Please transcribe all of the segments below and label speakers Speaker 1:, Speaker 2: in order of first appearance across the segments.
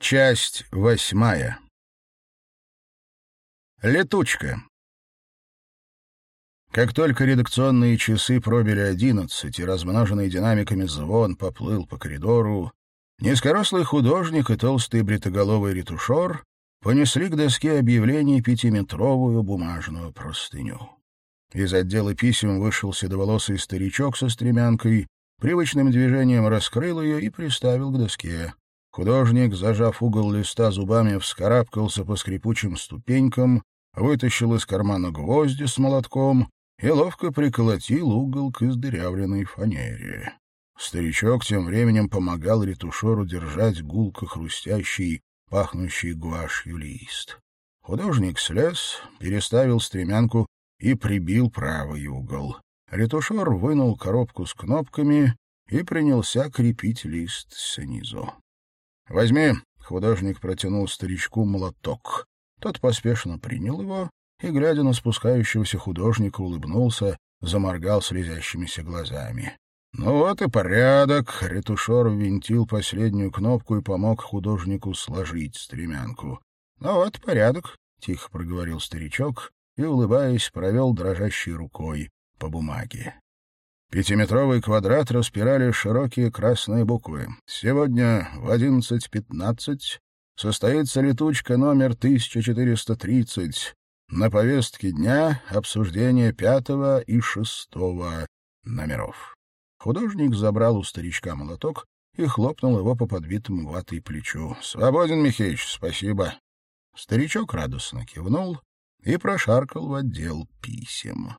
Speaker 1: Часть восьмая. Летучка. Как только редакционные часы пробили одиннадцать, и размноженный динамиками звон поплыл по коридору, низкорослый художник и толстый бритоголовый ретушер понесли к доске объявлений пятиметровую бумажную простыню. Из отдела писем вышел седоволосый старичок со стремянкой, привычным движением раскрыл ее и приставил к доске. Художник, зажав угол листа зубами, вскарабкался по скрипучим ступенькам, вытащил из кармана гвозди с молотком и ловко приколотил угол к издырявленной фанере. Старичок тем временем помогал ретушеру держать гулко хрустящий, пахнущий гуашью лист. Художник слез, переставил стремянку и прибил правый угол. Ретушер вынул коробку с кнопками и принялся крепить лист снизу. «Возьми!» — художник протянул старичку молоток. Тот поспешно принял его и, глядя на спускающегося художника, улыбнулся, заморгал слезящимися глазами. «Ну вот и порядок!» — ретушер ввинтил последнюю кнопку и помог художнику сложить стремянку. «Ну вот порядок!» — тихо проговорил старичок и, улыбаясь, провел дрожащей рукой по бумаге. Пятиметровый квадрат распирали широкие красные буквы. Сегодня в 11.15 состоится летучка номер 1430. На повестке дня обсуждение пятого и шестого номеров. Художник забрал у старичка молоток и хлопнул его по подбитому ватой плечу. «Свободен, Михеич, спасибо». Старичок радостно кивнул и прошаркал в отдел писем.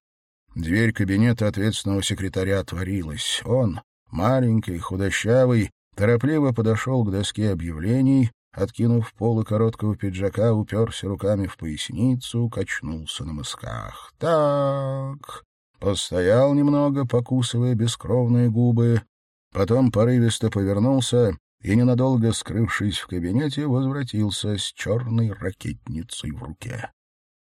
Speaker 1: Дверь кабинета ответственного секретаря отворилась. Он, маленький, худощавый, торопливо подошел к доске объявлений, откинув полы короткого пиджака, уперся руками в поясницу, качнулся на мысках. «Так...» Постоял немного, покусывая бескровные губы, потом порывисто повернулся и, ненадолго скрывшись в кабинете, возвратился с черной ракетницей в руке.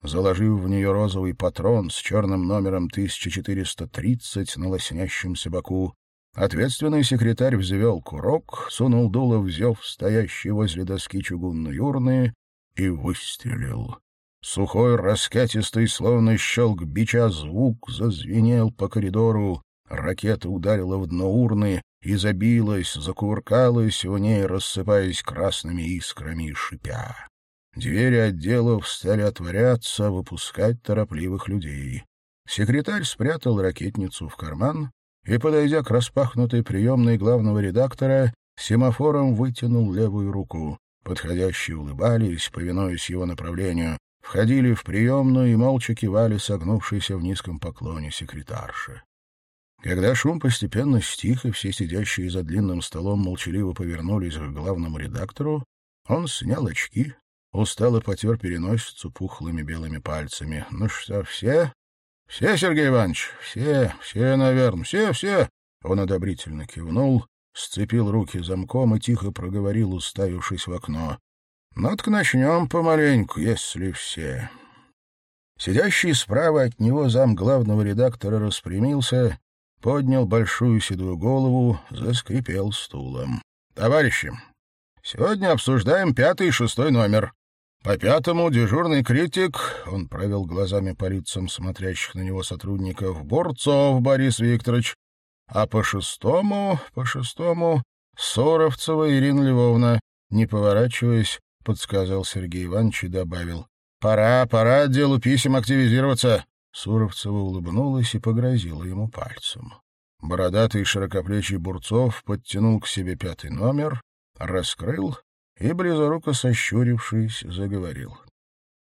Speaker 1: Заложив в нее розовый патрон с черным номером 1430 на лоснящемся боку, ответственный секретарь взвел курок, сунул дуло в зев стоящий возле доски чугунной урны и выстрелил. Сухой, раскатистый, словно щелк бича, звук зазвенел по коридору. Ракета ударила в дно урны и забилась, закувыркалась в ней, рассыпаясь красными искрами и шипя. Двери отделов стали отворяться, выпускать торопливых людей. Секретарь спрятал ракетницу в карман и, подойдя к распахнутой приемной главного редактора, семафором вытянул левую руку. Подходящие улыбались, повинуясь его направлению, входили в приемную и молча кивали согнувшиеся в низком поклоне секретарши. Когда шум постепенно стих, и все сидящие за длинным столом молчаливо повернулись к главному редактору, он снял очки, устало потер переносицу пухлыми белыми пальцами. — Ну что, все? — Все, Сергей Иванович, все, все, наверное, все, все. Он одобрительно кивнул, сцепил руки замком и тихо проговорил, уставившись в окно. — Ну-ка начнем помаленьку, если все. Сидящий справа от него зам главного редактора распрямился, поднял большую седую голову, заскрипел стулом. — Товарищи, сегодня обсуждаем пятый и шестой номер. По пятому дежурный критик, он провел глазами по лицам смотрящих на него сотрудников, Борцов Борис Викторович, а по шестому, по шестому, Соровцева Ирина Львовна, не поворачиваясь, подсказал Сергей Иванович и добавил. «Пора, пора делу писем активизироваться!» Суровцева улыбнулась и погрозила ему пальцем. Бородатый широкоплечий Бурцов подтянул к себе пятый номер, раскрыл и, близоруко сощурившись, заговорил.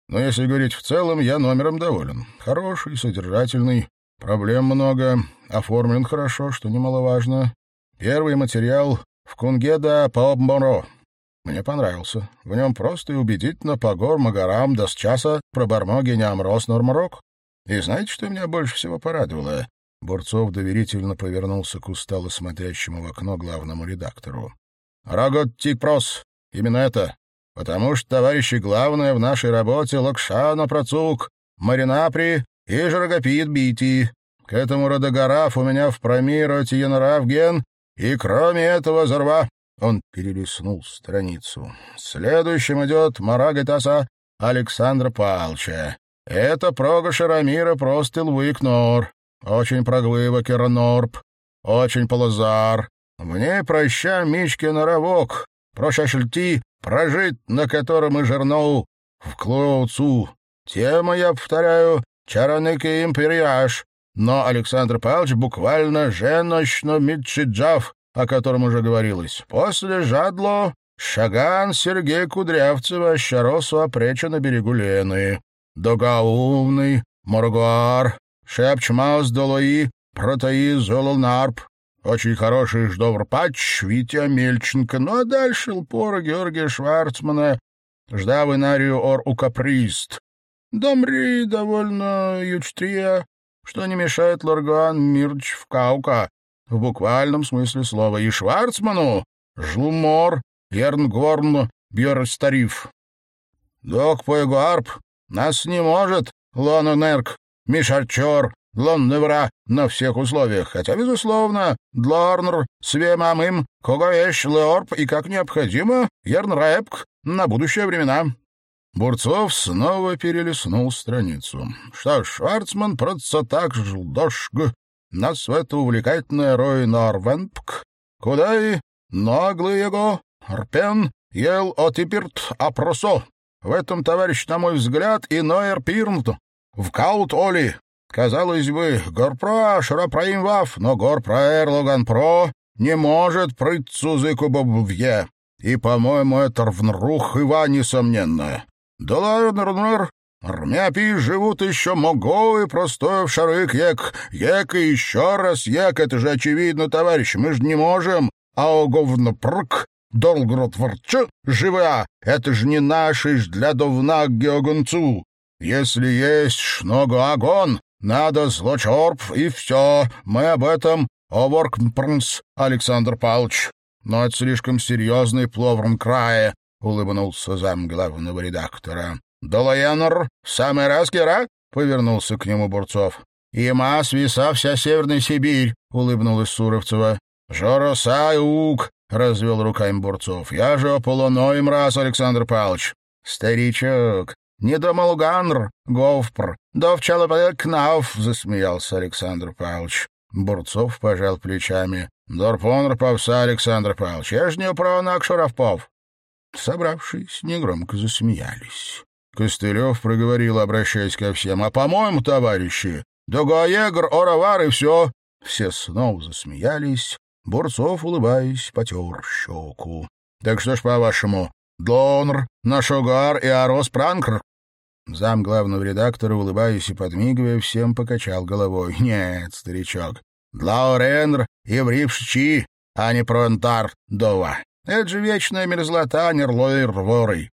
Speaker 1: «Но если говорить в целом, я номером доволен. Хороший, содержательный, проблем много, оформлен хорошо, что немаловажно. Первый материал в Кунгеда Паобморо. Мне понравился. В нем просто и убедительно по горам до с часа пробормо гениам рос норморок. И знаете, что меня больше всего порадовало?» Бурцов доверительно повернулся к устало смотрящему в окно главному редактору. «Рогот Тикпрос, Именно это. Потому что, товарищи, главное в нашей работе — лакшана процук, маринапри и жирогопит бити. К этому родогораф у меня в промироте янравген, и кроме этого зарва. Он перелистнул страницу. Следующим идет Марагатаса Александра Палча. Это прога Шарамира просто Луикнор. Очень проглыва Кернорп. Очень полозар. В ней проща Мичкин ровок. Прошашельти прожить, на котором и жернул в Клоуцу. Тема, я повторяю, чараныки империаш. Но Александр Павлович буквально женощно митчиджав, о котором уже говорилось. После жадло Шаган Сергей Кудрявцева щаросу опреча на берегу Лены. Догаумный, Моргуар, Шепчмаус Долои, Протаи Золонарп, очень хороший Ждовр-Пач, Витя Мельченко. Ну а дальше Лпора Георгия Шварцмана, Ждав Инарию Ор Укаприст. Домри довольно ючтрия, что не мешает Лорган Мирч в Каука, в буквальном смысле слова, и Шварцману Жлумор, Ернгорн, Бьерстариф. Док Поегуарп нас не может, Лононерк, Мишарчор, Лонневра на всех условиях, хотя, безусловно, Длорнр, Свемамым, Когоэш, Леорп и, как необходимо, Ернрэпк на будущее времена. Бурцов снова перелистнул страницу. Что ж, Шварцман просто так ждошг. Нас в это увлекательное рой Норвенпк, куда и наглый его, Рпен, ел отиперт опросо. В этом, товарищ, на мой взгляд, и Ноер Пирнт, в Каут Оли. Казалось бы, Горпро Шаропроимвав, но Горпроэр Логанпро не может прыть цузыку бобвье. И, по-моему, это рвнрух Ива, несомненно. Долар-нр-нр, Рмяпи живут еще Мого и простое в шарык ек. Ек и еще раз ек, это же очевидно, товарищ, мы же не можем. А оговно прк, долгрот ворча, живя, это же не наши ж для довна геогонцу. Если есть шного огон, надо злочорп, и все. Мы об этом, Оворкпрнс, Александр Павлович. Но это слишком серьезный пловрн крае, — улыбнулся зам главного редактора. «Долоянр, самый раз гера?» — повернулся к нему Бурцов. «Има свиса вся Северная Сибирь», — улыбнулась Суровцева. «Жороса ук», — развел руками Бурцов. «Я же ополоноем раз, Александр Павлович». «Старичок, не думал Ганр, Говпр, да в Кнауф», — засмеялся Александр Павлович. Бурцов пожал плечами. «Дорпонр повса, Александр Павлович, я ж не управнак Шаровпов». Собравшись, негромко засмеялись. Костылев проговорил, обращаясь ко всем. «А, по-моему, товарищи, Догоегр, Оровар и все». Все снова засмеялись. Бурцов, улыбаясь, потер щеку. «Так что ж, по-вашему, Донр, Нашогар и Арос Пранкр?» Зам главного редактора, улыбаясь и подмигивая, всем покачал головой. «Нет, старичок, Длауренр и Врипшчи, а не Пронтар Дова. Это же вечная мерзлота Нерлойр Ворой.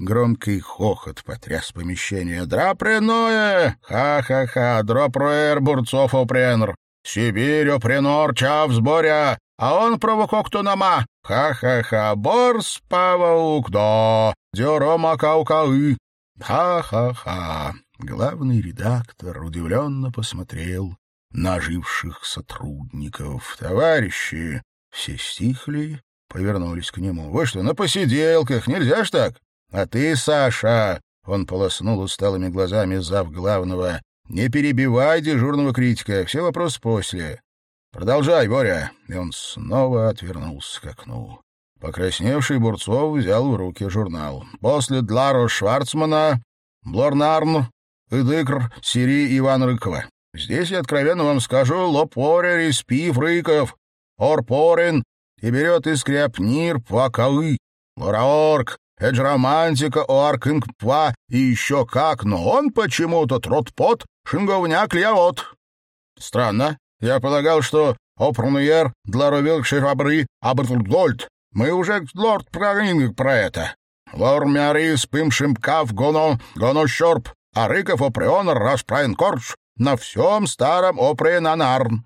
Speaker 1: Громкий хохот потряс помещение. «Драпреное! Ха-ха-ха! Дроproer бурцов опренр! Сибирь опренор чав сборя! А он провококту нама! Ха-ха-ха! Борс паваук да! Дюрома каукаы! Ха-ха-ха!» Главный редактор удивленно посмотрел на оживших сотрудников. «Товарищи!» Все стихли повернулись к нему. «Вы что, на посиделках? Нельзя ж так? А ты, Саша...» Он полоснул усталыми глазами зав главного. «Не перебивай дежурного критика, все вопросы после. Продолжай, Боря!» И он снова отвернулся к окну. Покрасневший Бурцов взял в руки журнал. «После Дларо Шварцмана, Блорнарн, Идыкр, Сири Иван Рыкова. Здесь я откровенно вам скажу, лопорер из пив Рыков, Орпорин, и берет из кряпнир пакалы, лораорг, это романтика оаркингпва и еще как, но он почему-то тротпот шинговняк лявот. Странно. Я полагал, что опрнуер дларовил шерабры абртгольд. Мы уже лорд прогнинг про это. Лор мяри спымшим кав гоно, гоно щорп, а рыков опреон распраен корч на всем старом опренанарн.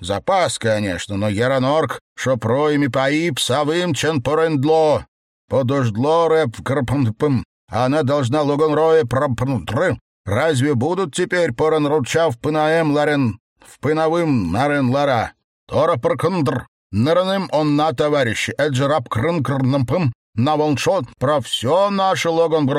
Speaker 1: Запас, конечно, но Яранорк, що проїмі паїп савим чен порендло. Подождло рэп крпнпм. Она должна логонрое пропнутры. Разве будут теперь порен ручав пынаем ларен в пыновым нарен лара? Тора паркндр. Нырным он на товарищи, эджерап крынкрнымпым, на волншот про все наше логон.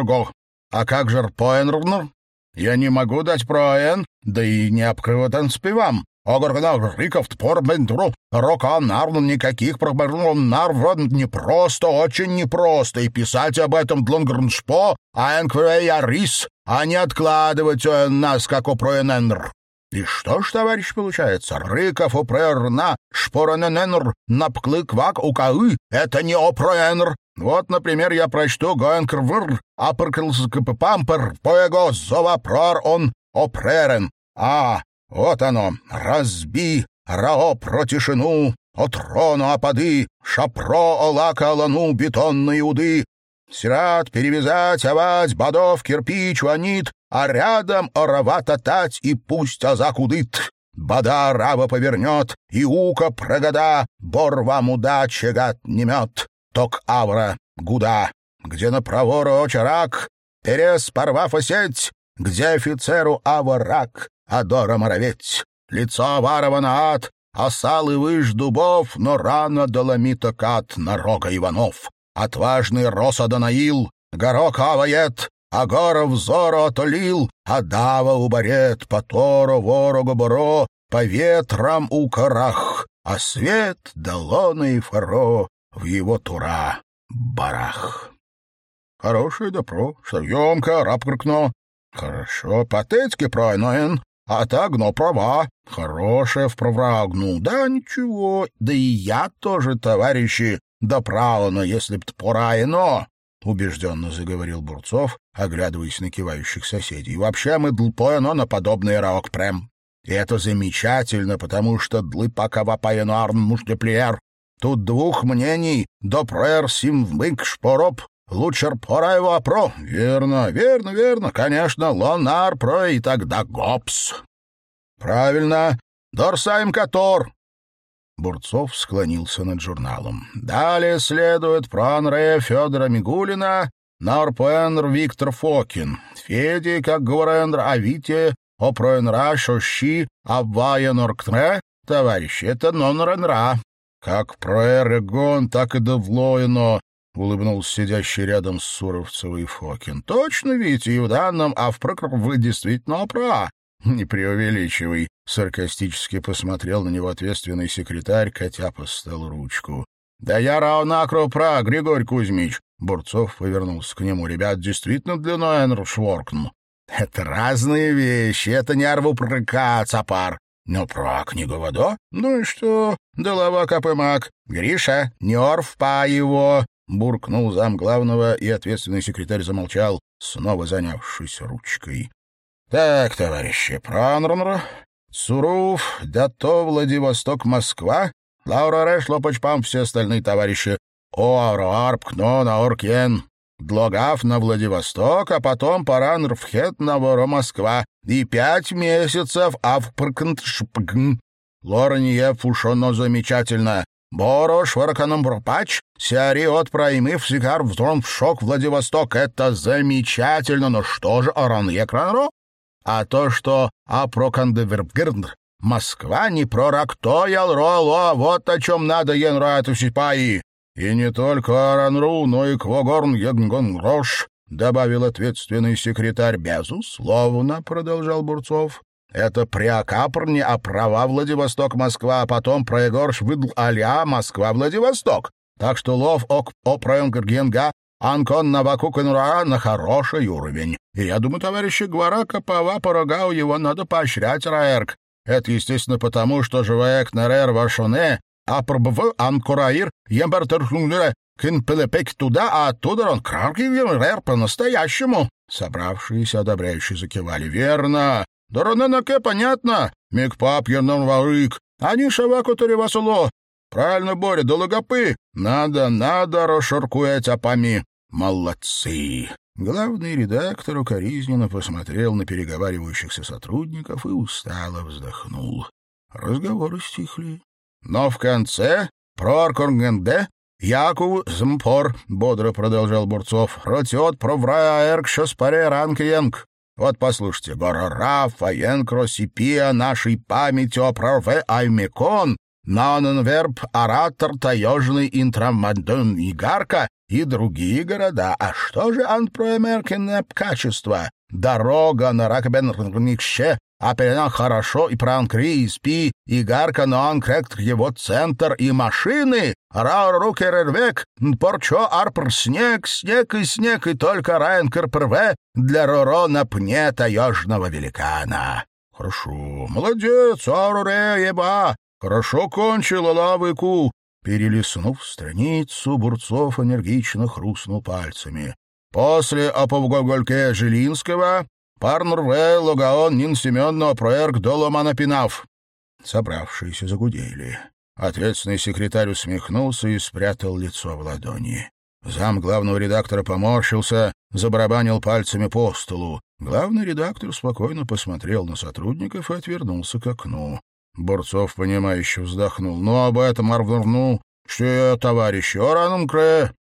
Speaker 1: А как же рпоэнрнр? Я не могу дать проэн, да и не обкрыватан спевам. Огоргнав риков порбендру, рока нарну никаких пробернул нарврод непросто, очень непросто, и писать об этом длонгрншпо, а энквея рис, а не откладывать нас, как опроененр. И что ж, товарищ, получается? Рыков упрерна, шпоранененр, напклык-вак укаы — это не опроенр. Вот, например, я прочту гоенкрвр, апрклскпампер, поего зова прор он опререн. А, вот оно, разби, рао про тишину, от опады, шапро олака лану бетонные уды, Сират перевязать, овать, бодов, кирпич, ванит, а рядом оровата тать, и пусть азакудит. Бада раба повернет, и ука прогода, бор вам удача гад не мет. Ток авра, гуда, где на провору очарак, перес порвав осеть, где офицеру аварак, адора моровец. Лицо варовано ад, осалы выж дубов, но рано доломита кат на рога Иванов. Отважный Роса Данаил, горок авает, а гора взору отолил, а дава убарет, поторо ворога боро, по ветрам у корах, а свет далона и фаро в его тура барах. Хороший допро, что емко, рапкркно. Хорошо, патетики правильно, а так, но права. Хорошая вправрагну. Да ничего, да и я тоже, товарищи, да правильно, если б пораено, — убежденно заговорил Бурцов, оглядываясь на кивающих соседей. — Вообще мы длпоено на подобный рок прям. И это замечательно, потому что длы пока вапаено арн муштеплиер. Тут двух мнений, до прэр симвык шпороп, лучше пора его про. Верно, верно, верно, конечно, лонар про и тогда гопс. Правильно, дорсаем котор, Бурцов склонился над журналом. Далее следует про Андрея Федора Мигулина, Нарпуэнр Виктор Фокин, Феди, как говорендр, а Вите, Опроенра, Шощи, Абваянорктре, товарищи, это нонренра. Как про Эрегон, так и Довлоино, улыбнулся сидящий рядом с Суровцевой Фокин. Точно, Витя, и в данном, а в вы действительно пра. Не преувеличивай, Саркастически посмотрел на него ответственный секретарь, Катя поставил ручку. «Да я равнакро пра, Григорий Кузьмич!» Бурцов повернулся к нему. «Ребят, действительно длиной энр шворкн. Это разные вещи, это не арву прыка, цапар. Но про книгова, да? Ну и что? Долова капымак. Гриша, не орвпа его!» Буркнул зам главного, и ответственный секретарь замолчал, снова занявшись ручкой. «Так, товарищи, пранрнр, Суров, Дато, Владивосток, Москва, Лаура Реш, Лопачпам, все остальные товарищи. Оаро, Арп, Кно, Наоркен, Длогав на Владивосток, а потом Паранрфхет на Воро, Москва. И пять месяцев Авпркнтшпгн. Лорниев ушоно замечательно. Боро, Шварканом Брпач, Сиари от Праймыв, Сикар, Вздрон в шок, Владивосток. Это замечательно, но что же Оран Екранро? А то, что апрокандевергрн, Москва не прорактоял роло, вот о чем надо енрату сипаи. И не только Аранру, но и Квогорн Ягнгонгрош, добавил ответственный секретарь. Безусловно, продолжал Бурцов. Это приокапр не а права Владивосток-Москва, а потом проегорш выдл аля Москва-Владивосток. Так что лов ок опроенгергенга Анкон Навакуканура на хороший уровень. И я думаю, товарищи Гварака Пава Порогау его надо поощрять, Раэрк. Это, естественно, потому, что живая Нерер Вашоне, а пробв Анкураир, Ембертерхунгере, Кинпелепек туда, а оттуда он Крарки Рэр по-настоящему. Собравшиеся одобряющие закивали. Верно. Дороненаке понятно. Микпап Ернон Варык. Они шаваку Таревасуло. Правильно, Боря, до логопы. Надо, надо, расшаркуять опами. Молодцы. Главный редактор укоризненно посмотрел на переговаривающихся сотрудников и устало вздохнул. Разговоры стихли. Но в конце Проркоргенде Яков Змпор, бодро продолжал Бурцов, ротет проврая эркша спаре ранкиенг. Вот послушайте, горора фаенкро сипия нашей памяти о прорве аймекон Ноненверб, Оратор, Таежный, Интрамадон, Игарка и другие города. А что же антпроэмеркенное качество? Дорога на Ракбенрникще, а перена хорошо и пранкри, и спи, и гарка, но он крект его центр, и машины, рау рукерервек, порчо арпр снег, снег и снег, и только райнкер для роро на пне таежного великана. Хорошо, молодец, аруре еба, хорошо кончила лавыку. Перелистнув страницу, Бурцов энергично хрустнул пальцами. После оповгогольке Жилинского Парнурве, Логаон, Нин Семенова, Проэрк, Доломана, Пинав. Собравшиеся загудели. Ответственный секретарь усмехнулся и спрятал лицо в ладони. Зам главного редактора поморщился, забарабанил пальцами по столу. Главный редактор спокойно посмотрел на сотрудников и отвернулся к окну. Борцов, понимающе вздохнул. «Ну, об этом, Арвнурну, что я, товарищ, Ораном Кре...»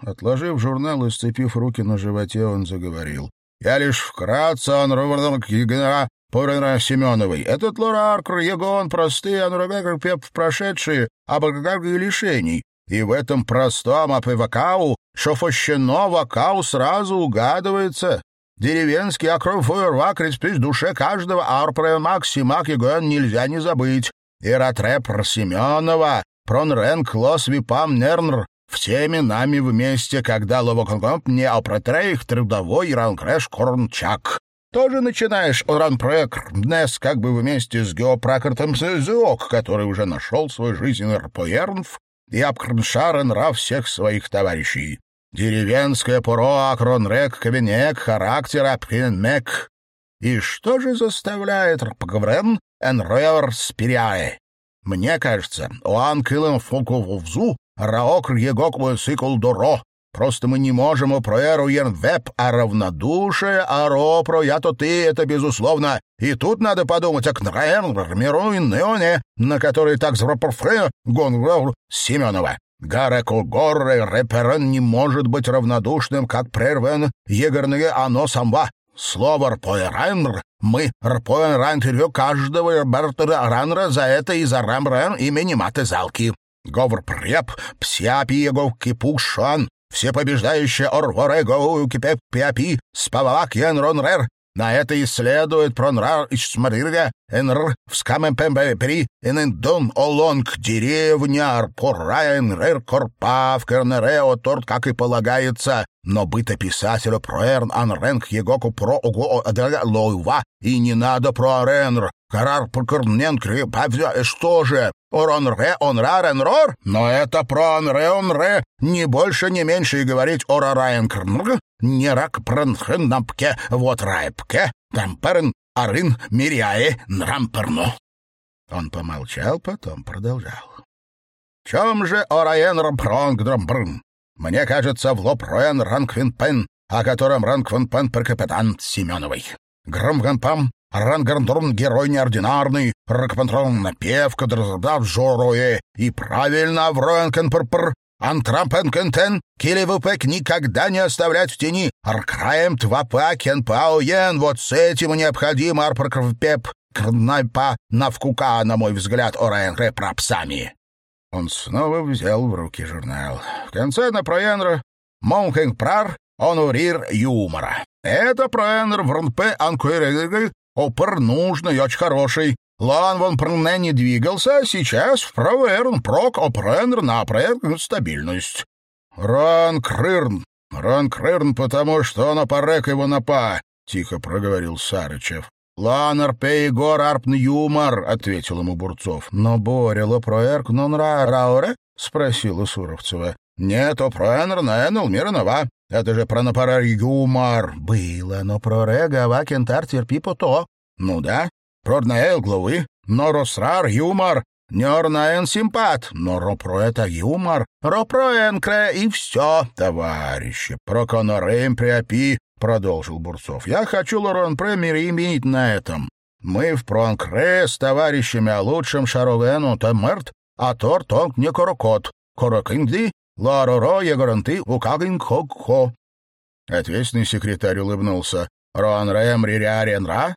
Speaker 1: Отложив журнал и сцепив руки на животе, он заговорил. Я лишь вкратце анруварнок генера Порена Семеновой. Этот лораркр, егон, простые анрувекр пеп прошедшие, обогагарги лишений. И в этом простом апевакау, шофощено вакау сразу угадывается. Деревенский акрофуервак респись душе каждого арпремак симак егон нельзя не забыть. И ратрепр Семенова, пронрен клос випам нернр, всеми нами вместе, когда ловоконкомп не опротреих трудовой ранкрэш корнчак. Тоже начинаешь ранпрек днес как бы вместе с геопракартом Зюок, который уже нашел свой жизненный рпоернф и обкрншара нрав всех своих товарищей. Деревенское пуро акронрек кабинек характер апкинмек. И что же заставляет рпгврен энревер спиряе? Мне кажется, уан килым фуковзу Раокр егок сикл доро. Просто мы не можем опроеруен веб, а равнодушие, а ропро, я-то ты, это безусловно. И тут надо подумать о Кнраен, Мируин, Неоне, на который так зропорфре гон Семенова. Гареку Горре Реперен не может быть равнодушным, как прервен егорные оно самва. Слово «рпоэрайнр» мы рпоэрайнр каждого Роберта Ранра за это и за рамрен имени маты залки. Говор преп, псиапиего кипушан, всепобеждающая орворего кипеп пиапи, спавалак янронрер, на это исследует пронрар ичсмарирга, энр, вскамэмпэмбэпери, энэндон олонг, деревня, арпораен, рэр, корпа, в кернерео, торт, как и полагается, но бытописателю проэрн анрэнг егоку про ого лойва, и не надо про аренр, карар прокорнен крепавзя, что же, Орон-ре, он-ра-рен-рор, но это про он-ре-он-ре, не больше, не меньше и говорить ора-раен-крнг, не рак пранхен напке, вот райпке, тамперн, арын, миряе, нрамперну. Он помолчал, потом продолжал. Чем же ораен пронг Мне кажется, в лоб роен ранквин о котором ранквин прокапитан Семеновой. Громгампам Рангарндорн — герой неординарный, Рокпантрон — напевка, дрздав жорое, и правильно в Роенкенперпр, Антрампенкентен, Килевупек никогда не оставлять в тени, Аркраем твапа кенпауен, вот с этим необходим арпркрвпеп, крнайпа навкука, на мой взгляд, оренре прапсами. Он снова взял в руки журнал. В конце на проенра Монхенг прар, он урир юмора. Это проенр в РНП анкуэрэгэг Опер нужный, очень хороший. Лан вон прне не двигался, а сейчас в проверн, прок, опренр на проект стабильность. Ран крырн, ран крырн, потому что он опорек его напа, — тихо проговорил Сарычев. «Ланар пей гор арпн юмор», — ответил ему Бурцов. «Но Боря проерк нон ра рауре?» — спросила Суровцева. «Нет, о проэнр наэнул мира нова. Это же про напарар юмор. Было, но про рега вакентар терпи по то. Ну да, про наэл главы, но росрар юмор. Нёрнаен симпат, но ропро это юмор, ропро кре и все, товарищи. Про конорем приопи, продолжил Бурцов. Я хочу Лорон Премьер иметь на этом. Мы в Пронкре с товарищами о лучшем Шаровену Темерт, а Тор Тонг не Корокот. Корокингди Лароро Егоранты Укагин Хо-Хо. Ответственный секретарь улыбнулся. Рон Рэм Риря Ренра?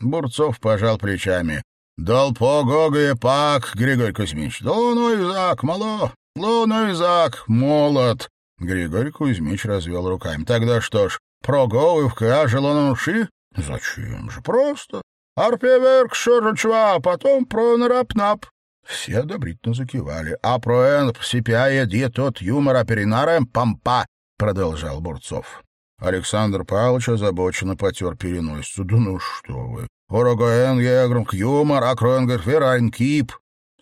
Speaker 1: Бурцов пожал плечами. Дал погогое пак, Григорий Кузьмич. Луной зак, мало. Луной зак, молот. Григорий Кузьмич развел руками. Тогда что ж, проговывка, а желануши? Зачем же? Просто. Арпеверк шорочва, а потом про нарапнап. Все одобрительно закивали. А про эн псипяя тот юмора перенарем пампа, продолжал Бурцов. Александр Павлович озабоченно потер переносицу. «Да ну что вы! Орогаэн егрунг юмор, акроенгер ферайнкип!»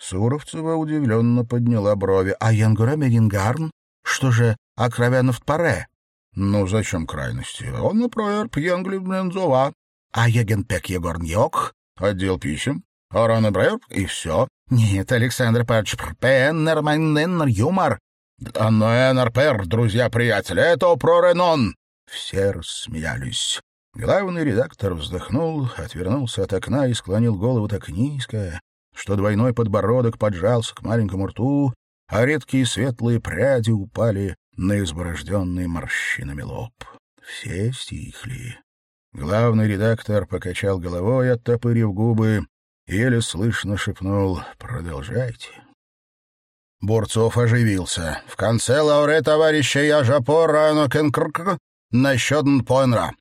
Speaker 1: Суровцева удивленно подняла брови. «А янгура мерингарн? Что же, акровянов паре?» «Ну, зачем крайности? Он, например, пьенглибнензова. А егенпек егорн йок? Отдел писем. Брейр, и все. Нет, Александр Павлович, пеннер юмор. Анно пер, друзья-приятели, это про Ренон. Все рассмеялись. Главный редактор вздохнул, отвернулся от окна и склонил голову так низко, что двойной подбородок поджался к маленькому рту, а редкие светлые пряди упали на изборожденный морщинами лоб. Все стихли. Главный редактор покачал головой, оттопырив губы, еле слышно шепнул «Продолжайте». Бурцов оживился. «В конце лауре товарища я жапор рано кенкрк насчет Пойнра.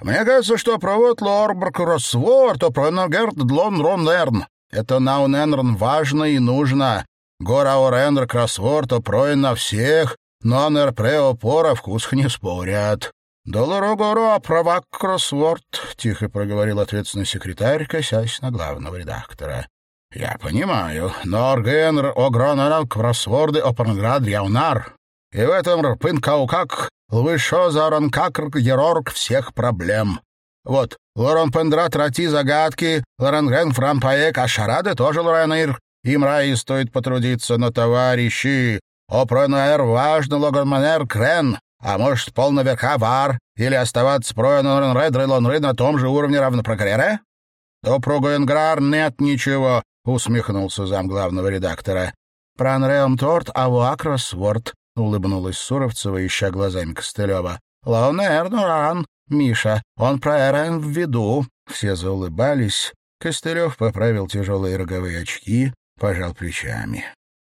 Speaker 1: Мне кажется, что провод Лорберг Росвор, то Пройногерт Длон Ронерн. Это науненрн важно и нужно. Гора Оренр Кросвор, то проин на всех, но нер преопора вкус не спорят. «Долорогоро, правак кроссворд», — тихо проговорил ответственный секретарь, косясь на главного редактора. «Я понимаю, но Оргенр огронарал кроссворды опенград яунар, и в этом рпынкаукак Лвышо заранкакр герорг всех проблем. Вот, Лорон Пендрат рати загадки, Лорангрен Фрампаек, а шарады тоже Лоранир. Им раи стоит потрудиться, но товарищи, Опронуэр важно Логанманер Крен, а может, полнаверха вар, или оставаться проенорен Редр и Лонры на том же уровне равнопрокрере? До Прогоенграр нет ничего, усмехнулся зам главного редактора. Пранреом торт, а вуакросворд, — улыбнулась Суровцева, ища глазами Костылева. «Лаунер, Нуран, Миша, он про Эрен в виду». Все заулыбались. Костылев поправил тяжелые роговые очки, пожал плечами.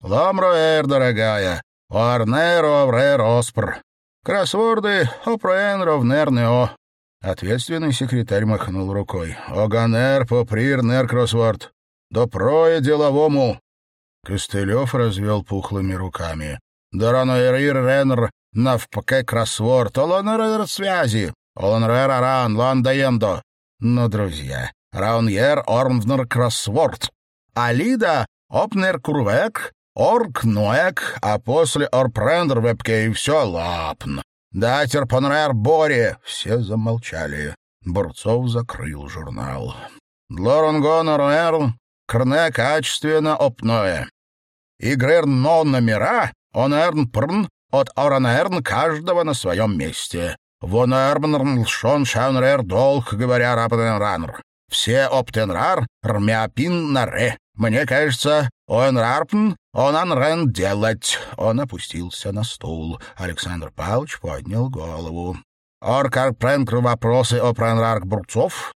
Speaker 1: «Ламроэр, дорогая, Варнеро вре роспр. Кроссворды опроэн ровнернео». Ответственный секретарь махнул рукой. «Оганер поприр нер кроссворд. Допрое деловому». Костылев развел пухлыми руками. Дораноэрир Ренр навпаке кроссворд, олонерер связи, олонерер аран, ландаендо. Ну, друзья, рауньер ормвнер кроссворд. Алида опнер курвек, орк ноек, а после орпрендер вебке и все лапн. Датер понрер боре. Все замолчали. Бурцов закрыл журнал. Длоронгонор эрн, крне качественно опное. Игрер но номера Онерн прн от Оранерн каждого на своем месте. Вон Вонербнрн лшон шаунрер долг, говоря рапненранр. Все оптенрар рмяпин наре. Мне кажется, он рарпн, он анрен делать. Он опустился на стул. Александр Павлович поднял голову. Оркар пренкр вопросы о пранрарк Бурцов.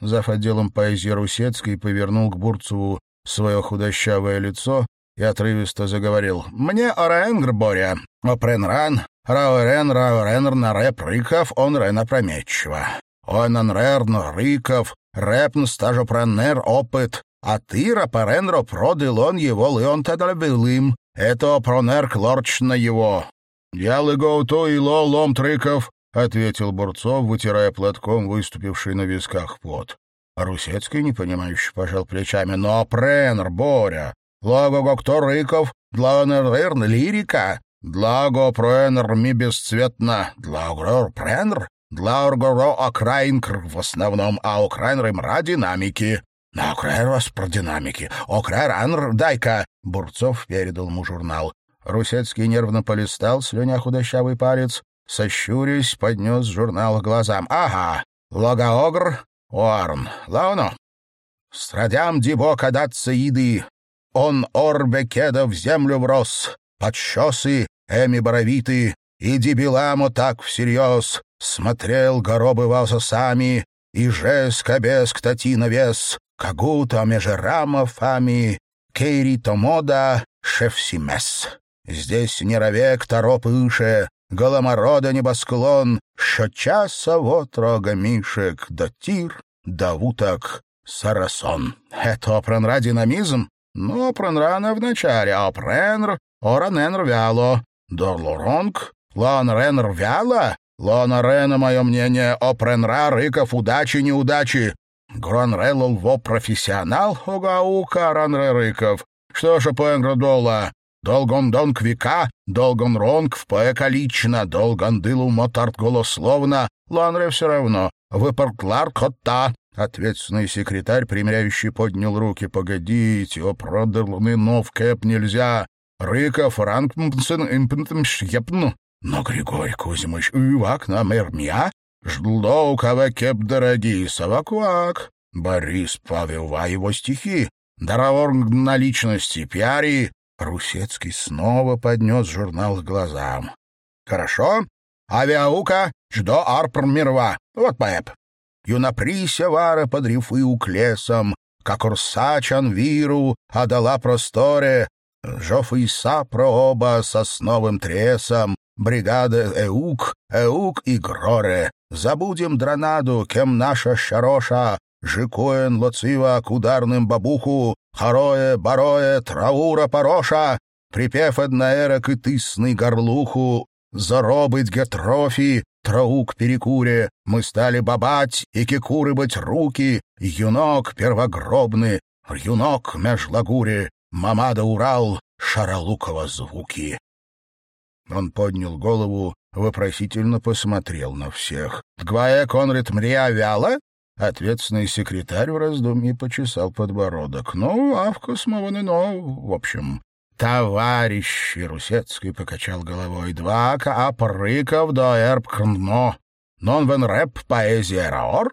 Speaker 1: Зав. отделом поэзии Русецкой повернул к Бурцеву свое худощавое лицо и отрывисто заговорил. «Мне Ораэнгр, Боря, опренран, рауэрен, рауэренр на рэп рыков, он рен опрометчиво. Он анрерн рыков, рэпн стажопренер опыт, а ты рапаренро продылон его леон тадалбилым. Это пронер клорч на его». «Я лыгоуту и ло лом трыков», — ответил Бурцов, вытирая платком выступивший на висках пот. Русецкий, непонимающе, пожал плечами. «Но, Пренр, Боря, Благо кто рыков, дланерверн лирика, Длаго проэнер ми бесцветно, длагор пренр, длагоро окраинкр в основном, а окраинр им ради динамики. На окраинрос про динамики. Окраинр дай-ка. Бурцов передал ему журнал. Русецкий нервно полистал, слюня худощавый палец, сощурясь, поднес журнал к глазам. «Ага, логаогр, уарн, лауно. Страдям дибо кадаться еды, он орбе кеда в землю врос, подщесы, эми боровиты, и дебиламо так всерьез, смотрел горобы сами, и жеск обеск татина вес, кагуто межерама фами, кейри томода шефсимес. Здесь неровек тороп ише, голоморода небосклон, що часа вот рога мишек, да тир, да уток, сарасон. Это опренра динамизм? Ну, опренра в начале, а опренр, ораненр вяло. Дорлоронг, ланренр вяло? Лонарена, мое мнение, опренра, рыков, удачи, неудачи. Гронрелл во профессионал, огаука, ранре рыков. Что же дола? Долгон донг века, долгон ронг в поэка лично, долгон дылу мотарт голословно, ланре все равно, выпортлар кота. Ответственный секретарь, примеряющий, поднял руки. «Погодите, о, продерлны нов кэп нельзя. Рыков, рангмпсен, импнтм, шьепну. Но, Григорий Кузьмыч, ивак на мермя, ждло у кого кеп дорогие, соваквак. Борис Павелва его стихи, Доровор наличности, пиари, Русецкий снова поднес журнал к глазам. «Хорошо. Авиаука, ждо арпр мирва. Вот поэп. Юнаприся вара под рифы уклесом, как урсачан виру, отдала просторе, Жов и сапро оба сосновым тресом, бригада Эук, Эук и Гроре. Забудем дранаду, кем наша шароша, Жикоен лоцива к ударным бабуху, Харое, барое, траура пороша, Припев одноэрок и тысный горлуху, Заробыть гетрофи, траук перекуре, Мы стали бабать и кикуры быть руки, Юнок первогробный, юнок меж лагуре, Мамада Урал, Шаралукова звуки. Он поднял голову, вопросительно посмотрел на всех. «Тгвая Конрад Мрия вяла?» Ответственный секретарь в раздумье почесал подбородок. «Ну, авкус но, в общем...» «Товарищи!» — Русецкий покачал головой. «Два каапрыков до эрбкрно. Нон вен рэп поэзия раор?»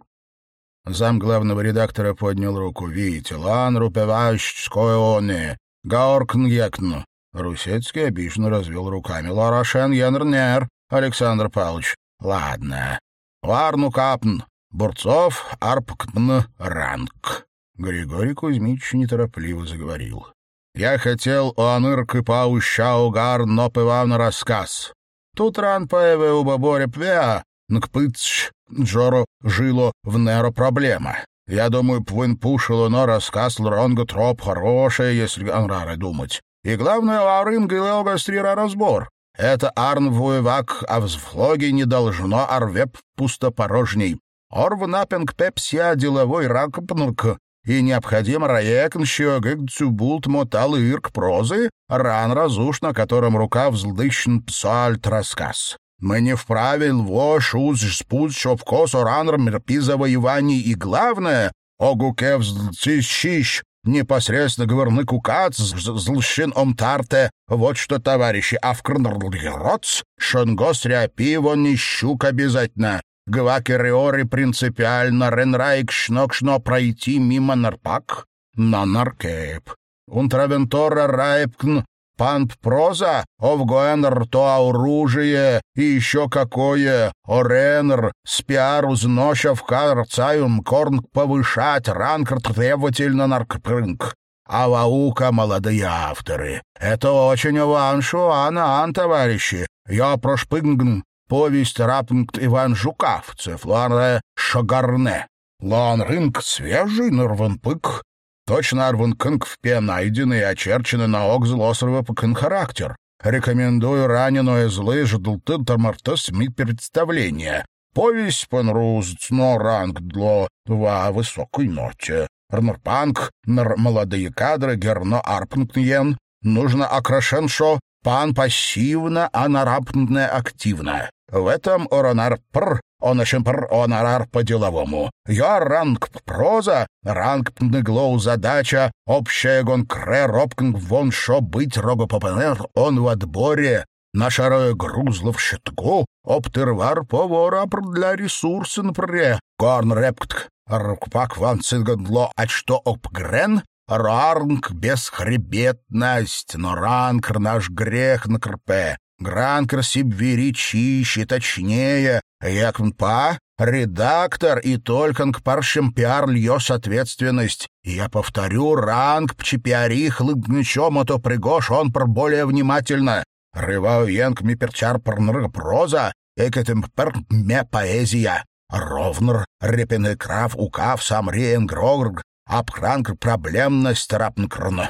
Speaker 1: Зам главного редактора поднял руку. «Видите, лан рупеващ скоеоне, гаоркн екн». Русецкий обиженно развел руками. «Ларашен янрнер, Александр Павлович». «Ладно. Варну капн. Бурцов арпкн ранг. Григорий Кузьмич неторопливо заговорил. «Я хотел онырк и паущау гар нопывав на рассказ. Тут ран появе у баборе пвя, нкпыцч джоро жило в неро проблема. Я думаю, пвын пушило, но рассказ лронга троп хорошая, если анрары думать. И главное, у арынга и леогастрира разбор. Это арн вуевак, а взвлоге не должно арвеп пустопорожней. Орвнапинг пепсия деловой ракпнук, и необходим раекн щегыгцюбулт мотал ирк прозы, ран разуш, на котором рука вздыщен псальт рассказ. Мы не вправе лвош уз спут шовкос оранр мерпи завоеваний, и главное, огуке вздыщищ, непосредственно говорны кукац, злщин омтарте, вот что, товарищи, авкрнрлгероц, шонгос ряпиво не щук обязательно. Гвакериори принципиально Ренрайк шнокшно пройти мимо Нарпак на Наркейп. Унтравентора Райпкн Пант проза, овгуэнр то оружие и еще какое, оренр, спиар узнощав карцаюм корн повышать ранг требовательно наркпрынг. А ваука молодые авторы. Это очень ваншу, ана, ан, товарищи. Я прошпынгн повесть Рапнкт Иван Жукавцев, Ланре Шагарне. Лан рынк свежий, норванпык. Точно арванкынк в пе найдены и очерчены на окзл острова пыкын характер. Рекомендую раненое злы ждулты томартос ми представление. Повесть панруз но ранг дло во высокой ноте. Рнорпанк, нар молодые кадры, герно арпнкньен. Нужно окрашеншо пан пассивно, а нарапнное активно. В этом оронар пр, он еще пр онорар по-деловому. Я ранг проза, ранг пнеглоу задача, общая гонкре робкнг вон шо быть рогопопенер, он в отборе, Нашарое грузло в щитку, обтервар повара для ресурсы напре. Корн репкт, рукпак ван цингадло, а что обгрен, Ранг бесхребетность, но ранг наш грех на крпе. Гранкер сибвери чище, точнее, як па, Редактор и только к паршим пиар льешь ответственность. Я повторю, ранг пчепиарих лыгничом, а то пригош он пр более внимательно. Рываю янг ми перчар прнр проза, экетем пр ме поэзия. Ровнр репены крав укав сам реен грогрг, абхранг проблемность рапнкрн.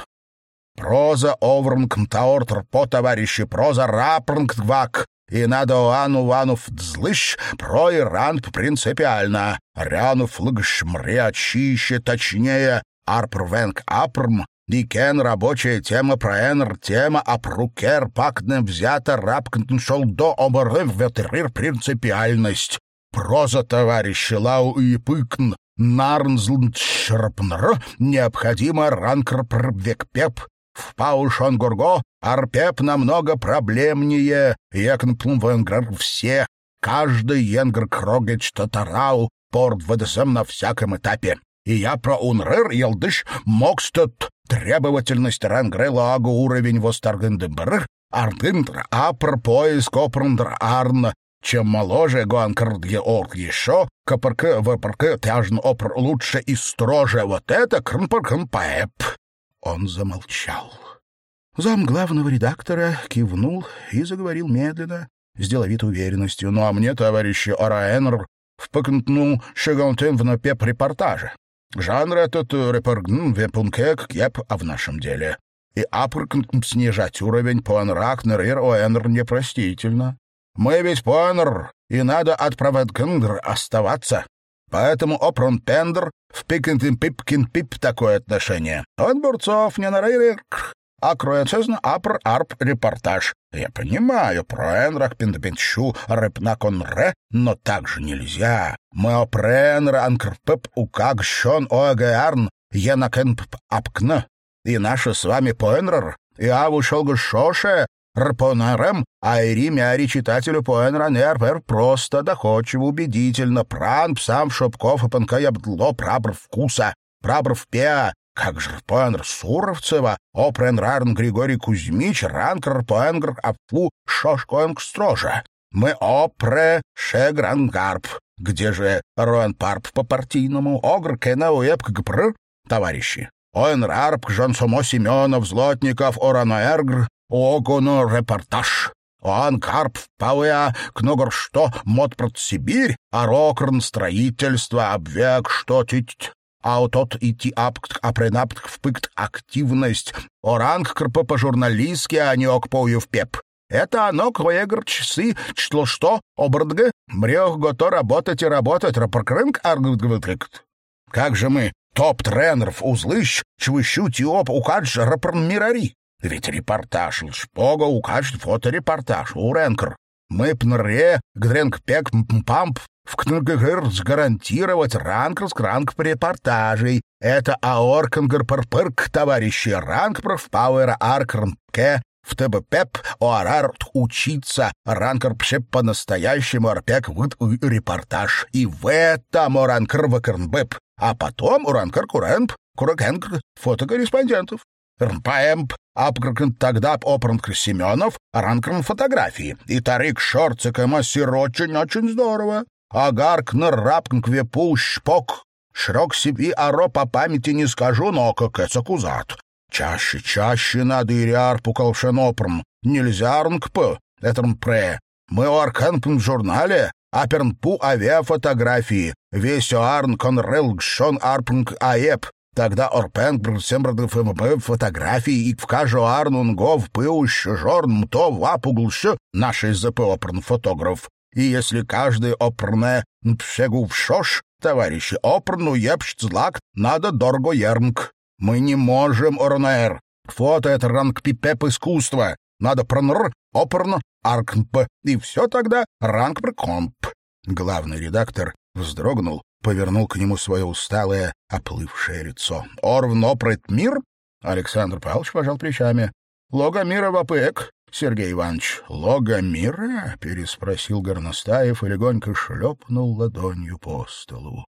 Speaker 1: Проза оврнг мтаортр по товарищи, проза рапрнг гвак, и надо Оану Ванув дзлыщ, про Иран принципиально. Рянув лыгш мре очище, точнее, арпрвенг апрм, Дикен рабочая тема про энр тема апрукер пакне взята рапкнтн шел до оборыв ветрир принципиальность. Проза товарищи лау и пыкн нарнзлнчрпнр необходимо ранкр првекпеп в Паушон Гурго Арпеп намного проблемнее, якнплум венгр все. Каждый енгр крогеч татарау порт ВДСМ на всяком этапе. И я про унрыр елдыш мокстот требовательность рангрелагу уровень востаргендембрр ардындр апр поиск опрндр арн чем моложе гуанкрдге орг еще, капрк впрк тяжн опр лучше и строже. Вот это крнпркн паэп. Он замолчал. Зам главного редактора кивнул и заговорил медленно, с деловитой уверенностью. «Ну а мне, товарищи Ораэнр, впыкнутну шагалтен в напеп репортажа. Жанр этот репоргн вепункек кеп, а в нашем деле. И апркнт снижать уровень по анракнер и оэнр непростительно. Мы ведь поэнр, и надо от проводкндр оставаться. Поэтому опрон пендр в пикентин пипкин пип такое отношение. Он Бурцов не нарырик, а кроецезн апр арп репортаж. Я понимаю, про энрах пиндапенчу рэпнакон ре, но так же нельзя. Мы опренр анкрпып укаг щон оэгэарн енакенп апкна. И наши с вами поэнрр, и аву шолгу шоше, Рпонарем, айри мяри читателю поэнра нервер просто доходчиво убедительно. Пран псам шопков и панкаябдло прабр вкуса, прабр пеа, как же рпоэнр Суровцева, опрен рарн Григорий Кузьмич, ранкр поэнгр апфу шошкоэнг строже. Мы опре шегрангарп. Где же Роэн Парп по-партийному? Огр кена уэб гпр, товарищи. Оэн Жон Сомо Семенов, Злотников, Ораноэргр, Огоно репортаж. Он карп пауя, кногор что, мод прот Сибирь, а рокрн строительство, обвек что тить. А вот тот идти апкт, апренапт, впыкт активность. Оранг крп по-журналистски, а не окпою в пеп. Это оно квегр часы, чтло что, обрдг, мрех гото работать и работать, рапоркрынк аргвдгвытрикт. Как же мы, топ-тренеров, узлыщ, чвыщу тиоп, укадж рапорн мирари. Ведь репортаж Лшпога укажет фоторепортаж у Ренкер. Мы пнре гдренк пек памп в кнггр гарантировать ранг ранг репортажей. Это аоркангер парпырк, товарищи, ранг пауэра аркрнке в ТБПЕП ОАРАР учиться ранкер пшеп по-настоящему арпек вот репортаж. И в этом оранкер вакернбэп. А потом уранкер куренп куракенкр фотокорреспондентов. РПМП, апкркн тогда опранкр Семенов, ранкрн фотографии. И тарик шорцика массир очень-очень здорово. Агаркн рапкн квепу шпок. Шрок себе аро по памяти не скажу, но как это кузат. Чаще, чаще надо и риарпу колшенопрм. Нельзя рнкп, это пре. Мы у арканпн в журнале, апернпу авиафотографии. Весь оарн конрел гшон арпнг аеп. Тогда Орпенг сембрдов МП фотографии и в кажу Арнунгов пыущ жорн то вапуглщ нашей ЗП фотограф. И если каждый опрне пшегу шош, товарищи, опрну епшт злак, надо дорого ернг. Мы не можем, Орнер. Фото — это ранг пипеп искусства. Надо пронр, опрн, аркнп. И все тогда ранг пркомп. Главный редактор вздрогнул повернул к нему свое усталое, оплывшее лицо. «Орвно мир?» Александр Павлович пожал плечами. «Логомира вапек, Сергей Иванович». «Логомира?» — переспросил Горностаев и легонько шлепнул ладонью по столу.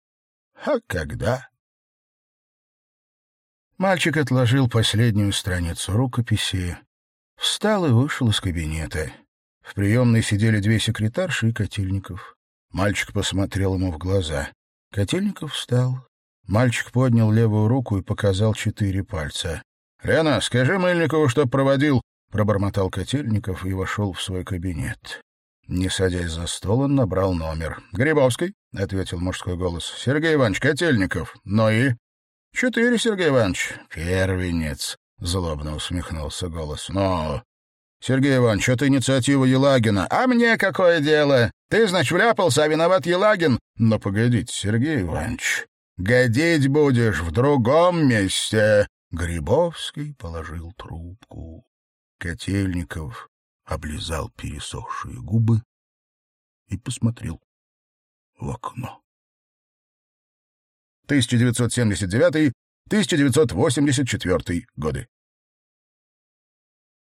Speaker 1: «А когда?» Мальчик отложил последнюю страницу рукописи, встал и вышел из кабинета. В приемной сидели две секретарши и Котельников. Мальчик посмотрел ему в глаза. Котельников встал. Мальчик поднял левую руку и показал четыре пальца. — Лена, скажи Мыльникову, чтоб проводил, — пробормотал Котельников и вошел в свой кабинет. Не садясь за стол, он набрал номер. «Грибовский», — ответил мужской голос. «Сергей Иванович Котельников. Ну и?» «Четыре, Сергей Иванович. Первенец», — злобно усмехнулся голос. «Но...» «Сергей Иванович, это инициатива Елагина. А мне какое дело? Ты, значит, вляпался, а виноват Елагин?» «Но погодите, Сергей Иванович, годить будешь в другом месте». Грибовский положил трубку. Котельников облизал пересохшие губы и посмотрел в окно. 1979-1984 годы.